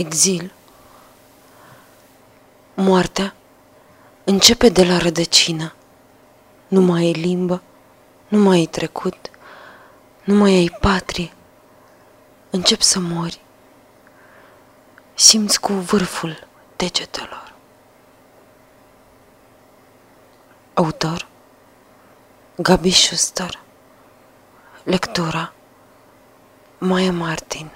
Exil. Moartea începe de la rădăcină. Nu mai ai limbă, nu mai ai trecut, nu mai ai patrie. Încep să mori. Simți cu vârful degetelor. Autor Gabi Schuster Lectura Maya Martin